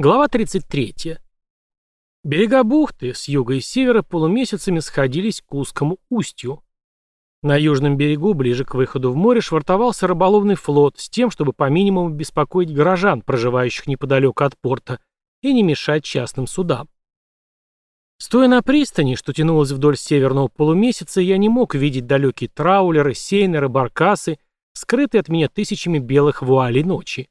Глава 33. Берега бухты с юга и севера полумесяцами сходились к узкому устью. На южном берегу, ближе к выходу в море, швартовался рыболовный флот с тем, чтобы по минимуму беспокоить горожан, проживающих неподалеку от порта, и не мешать частным судам. Стоя на пристани, что тянулась вдоль северного полумесяца, я не мог видеть далекие траулеры, сейнеры, баркасы, скрытые от меня тысячами белых вуалей ночи.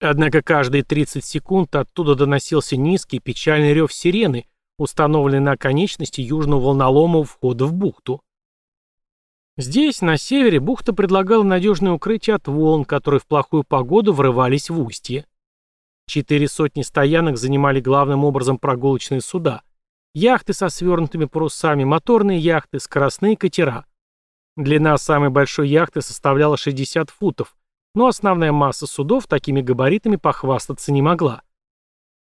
Однако каждые 30 секунд оттуда доносился низкий печальный рев сирены, установленный на конечности южного волнолома у входа в бухту. Здесь, на севере, бухта предлагала надежное укрытие от волн, которые в плохую погоду врывались в устье. Четыре сотни стоянок занимали главным образом прогулочные суда. Яхты со свернутыми парусами, моторные яхты, скоростные катера. Длина самой большой яхты составляла 60 футов, но основная масса судов такими габаритами похвастаться не могла.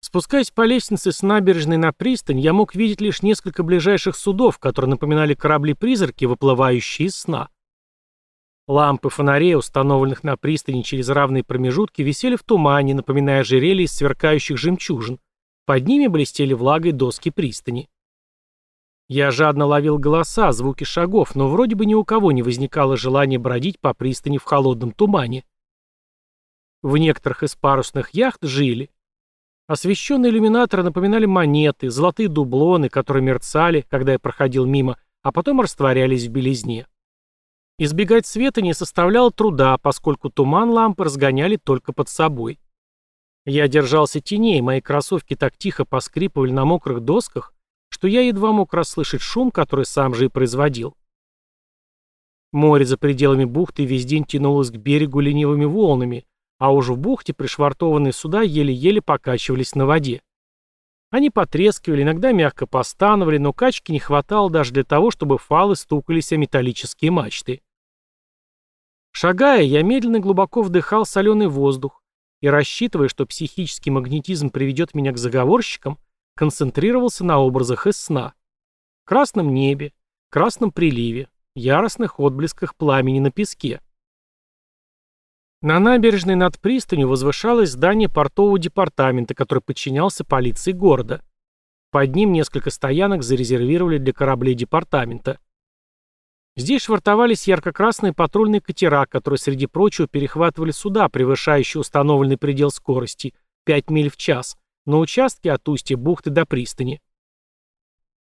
Спускаясь по лестнице с набережной на пристань, я мог видеть лишь несколько ближайших судов, которые напоминали корабли-призраки, выплывающие из сна. Лампы фонарей, установленных на пристани через равные промежутки, висели в тумане, напоминая ожерелье из сверкающих жемчужин. Под ними блестели влагой доски пристани. Я жадно ловил голоса, звуки шагов, но вроде бы ни у кого не возникало желания бродить по пристани в холодном тумане. В некоторых из парусных яхт жили. Освещенные иллюминаторы напоминали монеты, золотые дублоны, которые мерцали, когда я проходил мимо, а потом растворялись в белизне. Избегать света не составляло труда, поскольку туман лампы разгоняли только под собой. Я держался теней, мои кроссовки так тихо поскрипывали на мокрых досках, что я едва мог расслышать шум, который сам же и производил. Море за пределами бухты весь день тянулось к берегу ленивыми волнами, а уж в бухте пришвартованные суда еле-еле покачивались на воде. Они потрескивали, иногда мягко постановали, но качки не хватало даже для того, чтобы фалы стукались о металлические мачты. Шагая, я медленно глубоко вдыхал соленый воздух и, рассчитывая, что психический магнетизм приведет меня к заговорщикам, концентрировался на образах из сна. Красном небе, красном приливе, яростных отблесках пламени на песке. На набережной над пристанью возвышалось здание портового департамента, который подчинялся полиции города. Под ним несколько стоянок зарезервировали для кораблей департамента. Здесь швартовались ярко-красные патрульные катера, которые, среди прочего, перехватывали суда, превышающие установленный предел скорости – 5 миль в час, на участке от устья бухты до пристани.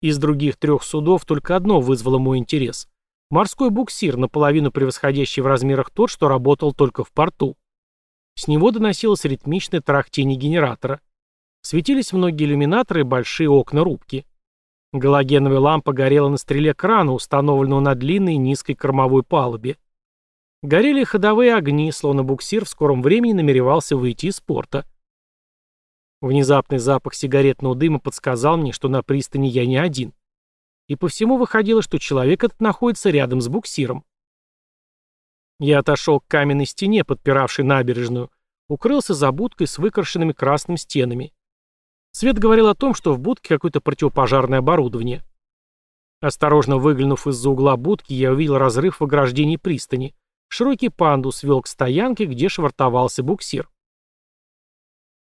Из других трех судов только одно вызвало мой интерес. Морской буксир, наполовину превосходящий в размерах тот, что работал только в порту. С него доносилось ритмичное трахтение генератора. Светились многие иллюминаторы и большие окна рубки. Галогеновая лампа горела на стреле крана, установленного на длинной низкой кормовой палубе. Горели ходовые огни, словно буксир в скором времени намеревался выйти из порта. Внезапный запах сигаретного дыма подсказал мне, что на пристани я не один. И по всему выходило, что человек этот находится рядом с буксиром. Я отошел к каменной стене, подпиравшей набережную, укрылся за будкой с выкрашенными красными стенами. Свет говорил о том, что в будке какое-то противопожарное оборудование. Осторожно выглянув из-за угла будки, я увидел разрыв в ограждении пристани. Широкий пандус вел к стоянке, где швартовался буксир.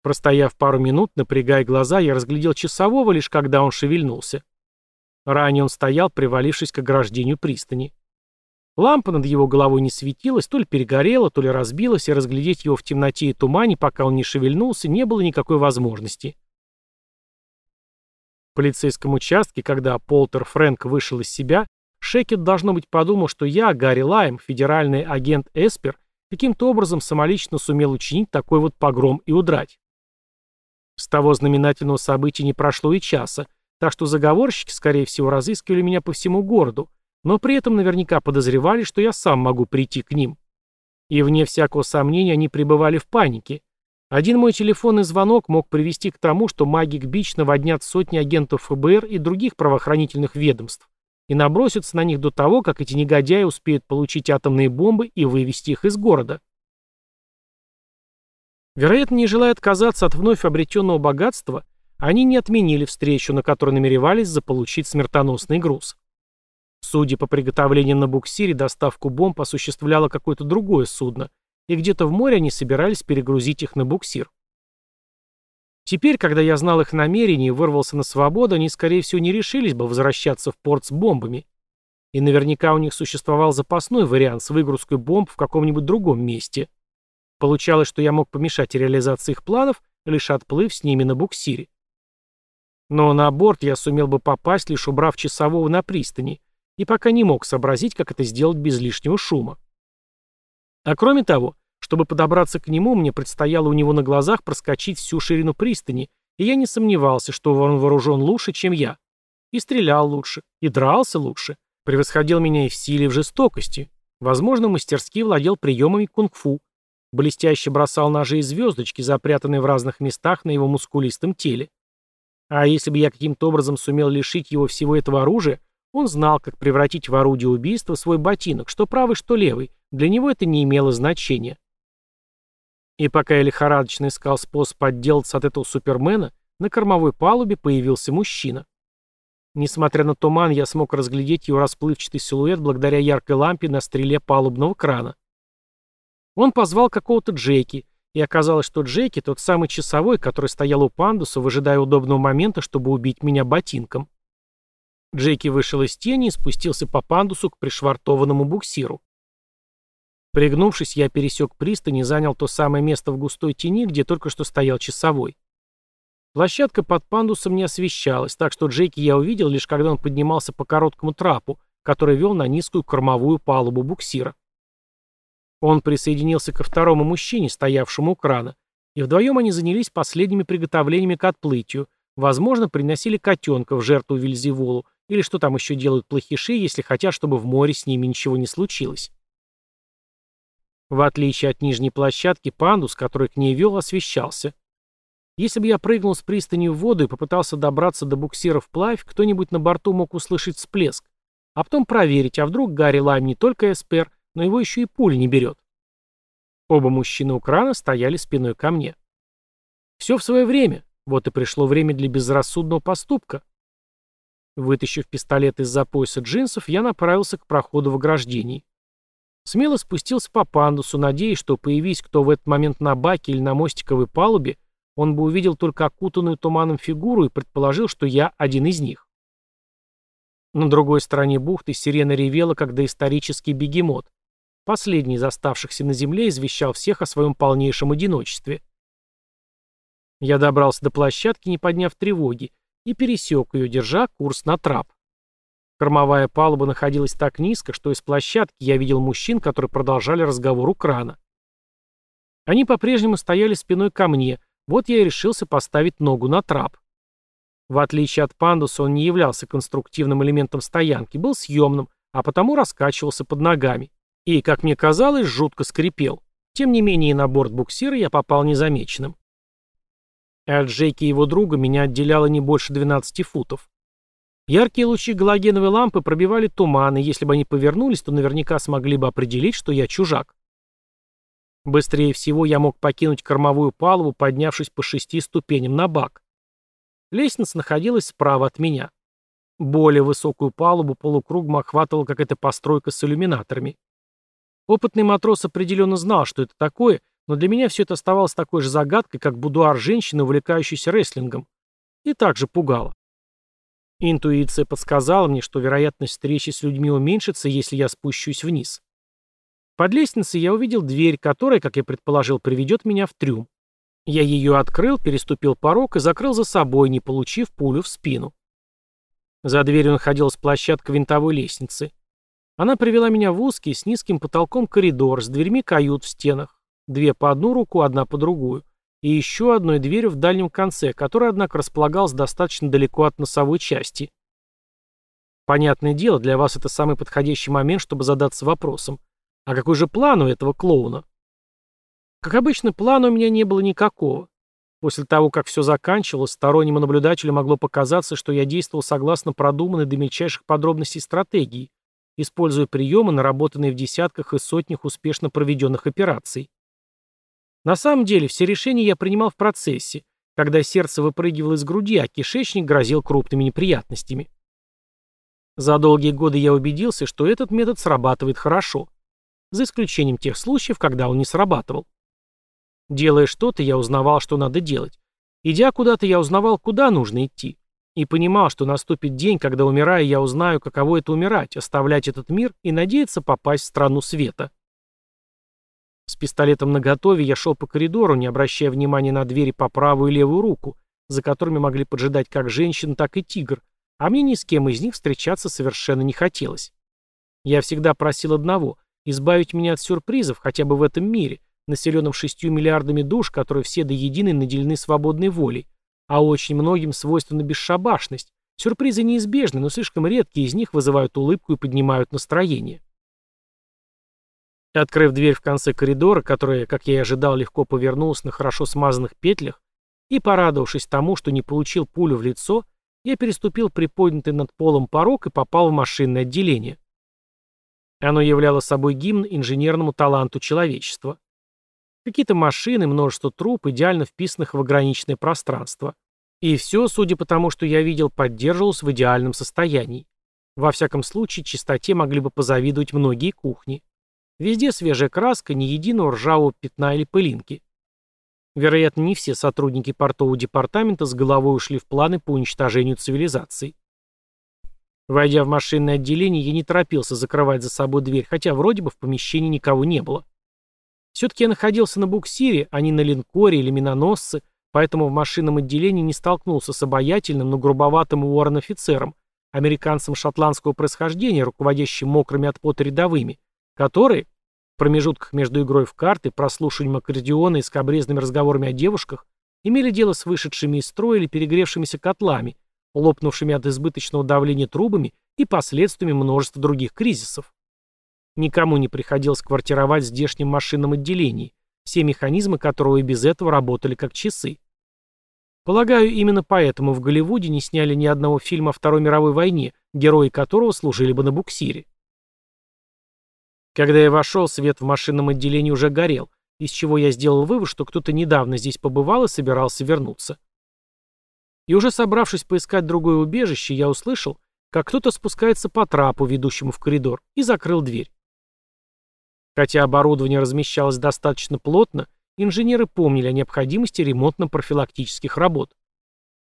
Простояв пару минут, напрягая глаза, я разглядел часового, лишь когда он шевельнулся. Ранее он стоял, привалившись к ограждению пристани. Лампа над его головой не светилась, то ли перегорела, то ли разбилась, и разглядеть его в темноте и тумане, пока он не шевельнулся, не было никакой возможности. В полицейском участке, когда Полтер Фрэнк вышел из себя, Шекет, должно быть, подумал, что я, Гарри Лайм, федеральный агент Эспер, каким-то образом самолично сумел учинить такой вот погром и удрать. С того знаменательного события не прошло и часа, так что заговорщики, скорее всего, разыскивали меня по всему городу, но при этом наверняка подозревали, что я сам могу прийти к ним. И вне всякого сомнения они пребывали в панике. Один мой телефонный звонок мог привести к тому, что Магик Бич наводнят сотни агентов ФБР и других правоохранительных ведомств и набросятся на них до того, как эти негодяи успеют получить атомные бомбы и вывести их из города. Вероятно, не желая отказаться от вновь обретенного богатства, они не отменили встречу, на которой намеревались заполучить смертоносный груз. Судя по приготовлениям на буксире, доставку бомб осуществляло какое-то другое судно, и где-то в море они собирались перегрузить их на буксир. Теперь, когда я знал их намерения и вырвался на свободу, они, скорее всего, не решились бы возвращаться в порт с бомбами. И наверняка у них существовал запасной вариант с выгрузкой бомб в каком-нибудь другом месте. Получалось, что я мог помешать реализации их планов, лишь отплыв с ними на буксире. Но на борт я сумел бы попасть, лишь убрав часового на пристани, и пока не мог сообразить, как это сделать без лишнего шума. А кроме того, чтобы подобраться к нему, мне предстояло у него на глазах проскочить всю ширину пристани, и я не сомневался, что он вооружен лучше, чем я. И стрелял лучше, и дрался лучше, превосходил меня и в силе, и в жестокости. Возможно, мастерски владел приемами кунг-фу, блестяще бросал ножи и звездочки, запрятанные в разных местах на его мускулистом теле. А если бы я каким-то образом сумел лишить его всего этого оружия, он знал, как превратить в орудие убийства свой ботинок, что правый, что левый. Для него это не имело значения. И пока я лихорадочно искал способ отделаться от этого супермена, на кормовой палубе появился мужчина. Несмотря на туман, я смог разглядеть его расплывчатый силуэт благодаря яркой лампе на стреле палубного крана. Он позвал какого-то Джеки, и оказалось, что Джеки тот самый часовой, который стоял у пандуса, выжидая удобного момента, чтобы убить меня ботинком. Джеки вышел из тени и спустился по пандусу к пришвартованному буксиру. Пригнувшись, я пересек пристань и занял то самое место в густой тени, где только что стоял часовой. Площадка под пандусом не освещалась, так что Джеки я увидел лишь когда он поднимался по короткому трапу, который вел на низкую кормовую палубу буксира. Он присоединился ко второму мужчине, стоявшему у крана, и вдвоем они занялись последними приготовлениями к отплытию, возможно, приносили котенка в жертву Вильзевулу, или что там еще делают плохиши, если хотят, чтобы в море с ними ничего не случилось. В отличие от нижней площадки, пандус, который к ней вел, освещался. Если бы я прыгнул с пристани в воду и попытался добраться до буксира вплавь, кто-нибудь на борту мог услышать всплеск, а потом проверить, а вдруг Гарри Лайм не только эспер, но его еще и пуль не берет. Оба мужчины у крана стояли спиной ко мне. Все в свое время. Вот и пришло время для безрассудного поступка. Вытащив пистолет из-за пояса джинсов, я направился к проходу в ограждении. Смело спустился по пандусу, надеясь, что, появись кто в этот момент на баке или на мостиковой палубе, он бы увидел только окутанную туманом фигуру и предположил, что я один из них. На другой стороне бухты сирена ревела, как доисторический бегемот, Последний из оставшихся на земле извещал всех о своем полнейшем одиночестве. Я добрался до площадки, не подняв тревоги, и пересек ее, держа курс на трап. Кормовая палуба находилась так низко, что из площадки я видел мужчин, которые продолжали разговор у крана. Они по-прежнему стояли спиной ко мне, вот я и решился поставить ногу на трап. В отличие от пандуса, он не являлся конструктивным элементом стоянки, был съемным, а потому раскачивался под ногами и, как мне казалось, жутко скрипел. Тем не менее, на борт буксира я попал незамеченным. От Джейки и его друга меня отделяло не больше 12 футов. Яркие лучи галогеновой лампы пробивали туман, и если бы они повернулись, то наверняка смогли бы определить, что я чужак. Быстрее всего я мог покинуть кормовую палубу, поднявшись по шести ступеням на бак. Лестница находилась справа от меня. Более высокую палубу полукругом охватывала какая-то постройка с иллюминаторами. Опытный матрос определенно знал, что это такое, но для меня все это оставалось такой же загадкой, как будуар женщины, увлекающейся рестлингом. И также пугало. Интуиция подсказала мне, что вероятность встречи с людьми уменьшится, если я спущусь вниз. Под лестницей я увидел дверь, которая, как я предположил, приведет меня в трюм. Я ее открыл, переступил порог и закрыл за собой, не получив пулю в спину. За дверью находилась площадка винтовой лестницы. Она привела меня в узкий, с низким потолком коридор, с дверьми кают в стенах. Две по одну руку, одна по другую. И еще одной дверью в дальнем конце, которая, однако, располагалась достаточно далеко от носовой части. Понятное дело, для вас это самый подходящий момент, чтобы задаться вопросом. А какой же план у этого клоуна? Как обычно, плана у меня не было никакого. После того, как все заканчивалось, стороннему наблюдателю могло показаться, что я действовал согласно продуманной до мельчайших подробностей стратегии, используя приемы, наработанные в десятках и сотнях успешно проведенных операций. На самом деле, все решения я принимал в процессе, когда сердце выпрыгивало из груди, а кишечник грозил крупными неприятностями. За долгие годы я убедился, что этот метод срабатывает хорошо, за исключением тех случаев, когда он не срабатывал. Делая что-то, я узнавал, что надо делать. Идя куда-то, я узнавал, куда нужно идти. И понимал, что наступит день, когда, умирая, я узнаю, каково это умирать, оставлять этот мир и надеяться попасть в страну света. С пистолетом наготове я шел по коридору, не обращая внимания на двери по правую и левую руку, за которыми могли поджидать как женщина, так и тигр, а мне ни с кем из них встречаться совершенно не хотелось. Я всегда просил одного — избавить меня от сюрпризов хотя бы в этом мире, населенном шестью миллиардами душ, которые все до единой наделены свободной волей, а очень многим свойственна бесшабашность. Сюрпризы неизбежны, но слишком редкие из них вызывают улыбку и поднимают настроение. Открыв дверь в конце коридора, которая, как я и ожидал, легко повернулась на хорошо смазанных петлях, и, порадовавшись тому, что не получил пулю в лицо, я переступил приподнятый над полом порог и попал в машинное отделение. Оно являло собой гимн инженерному таланту человечества. Какие-то машины, множество труб, идеально вписанных в ограниченное пространство. И все, судя по тому, что я видел, поддерживалось в идеальном состоянии. Во всяком случае, чистоте могли бы позавидовать многие кухни. Везде свежая краска, ни единого ржавого пятна или пылинки. Вероятно, не все сотрудники портового департамента с головой ушли в планы по уничтожению цивилизации. Войдя в машинное отделение, я не торопился закрывать за собой дверь, хотя вроде бы в помещении никого не было. Все-таки я находился на буксире, а не на линкоре или миноносце, поэтому в машинном отделении не столкнулся с обаятельным, но грубоватым уоррен-офицером, американцем шотландского происхождения, руководящим мокрыми от пота рядовыми, которые, в промежутках между игрой в карты, прослушиванием аккордеона и скобрезными разговорами о девушках, имели дело с вышедшими из строя или перегревшимися котлами, лопнувшими от избыточного давления трубами и последствиями множества других кризисов. Никому не приходилось квартировать в здешнем машинном отделении, все механизмы которого и без этого работали как часы. Полагаю, именно поэтому в Голливуде не сняли ни одного фильма о Второй мировой войне, герои которого служили бы на буксире. Когда я вошел, свет в машинном отделении уже горел, из чего я сделал вывод, что кто-то недавно здесь побывал и собирался вернуться. И уже собравшись поискать другое убежище, я услышал, как кто-то спускается по трапу, ведущему в коридор, и закрыл дверь. Хотя оборудование размещалось достаточно плотно, инженеры помнили о необходимости ремонтно-профилактических работ.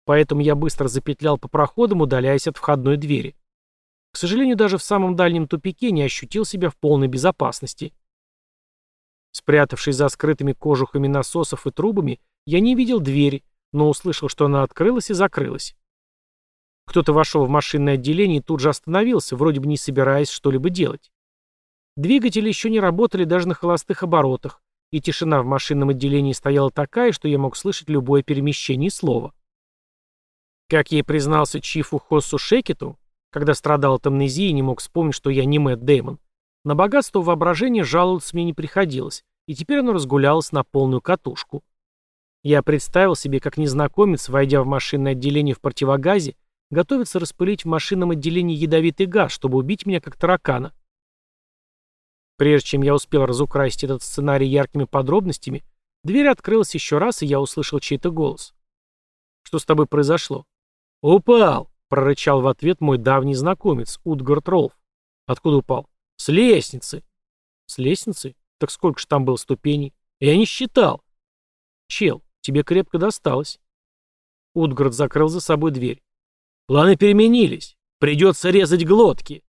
Поэтому я быстро запетлял по проходам, удаляясь от входной двери. К сожалению, даже в самом дальнем тупике не ощутил себя в полной безопасности. Спрятавшись за скрытыми кожухами насосов и трубами, я не видел двери, но услышал, что она открылась и закрылась. Кто-то вошел в машинное отделение и тут же остановился, вроде бы не собираясь что-либо делать. Двигатели еще не работали даже на холостых оборотах, и тишина в машинном отделении стояла такая, что я мог слышать любое перемещение слова. Как ей признался Чифу Хоссу Шекету, когда страдал от амнезии и не мог вспомнить, что я не Мэтт Дэймон. На богатство воображения жаловаться мне не приходилось, и теперь оно разгулялось на полную катушку. Я представил себе, как незнакомец, войдя в машинное отделение в противогазе, готовится распылить в машинном отделении ядовитый газ, чтобы убить меня как таракана. Прежде чем я успел разукрасить этот сценарий яркими подробностями, дверь открылась еще раз, и я услышал чей-то голос. «Что с тобой произошло?» «Упал!» прорычал в ответ мой давний знакомец, Утгард Ролф. Откуда упал? С лестницы. С лестницы? Так сколько же там было ступеней? Я не считал. Чел, тебе крепко досталось. Утгард закрыл за собой дверь. Планы переменились. Придется резать глотки.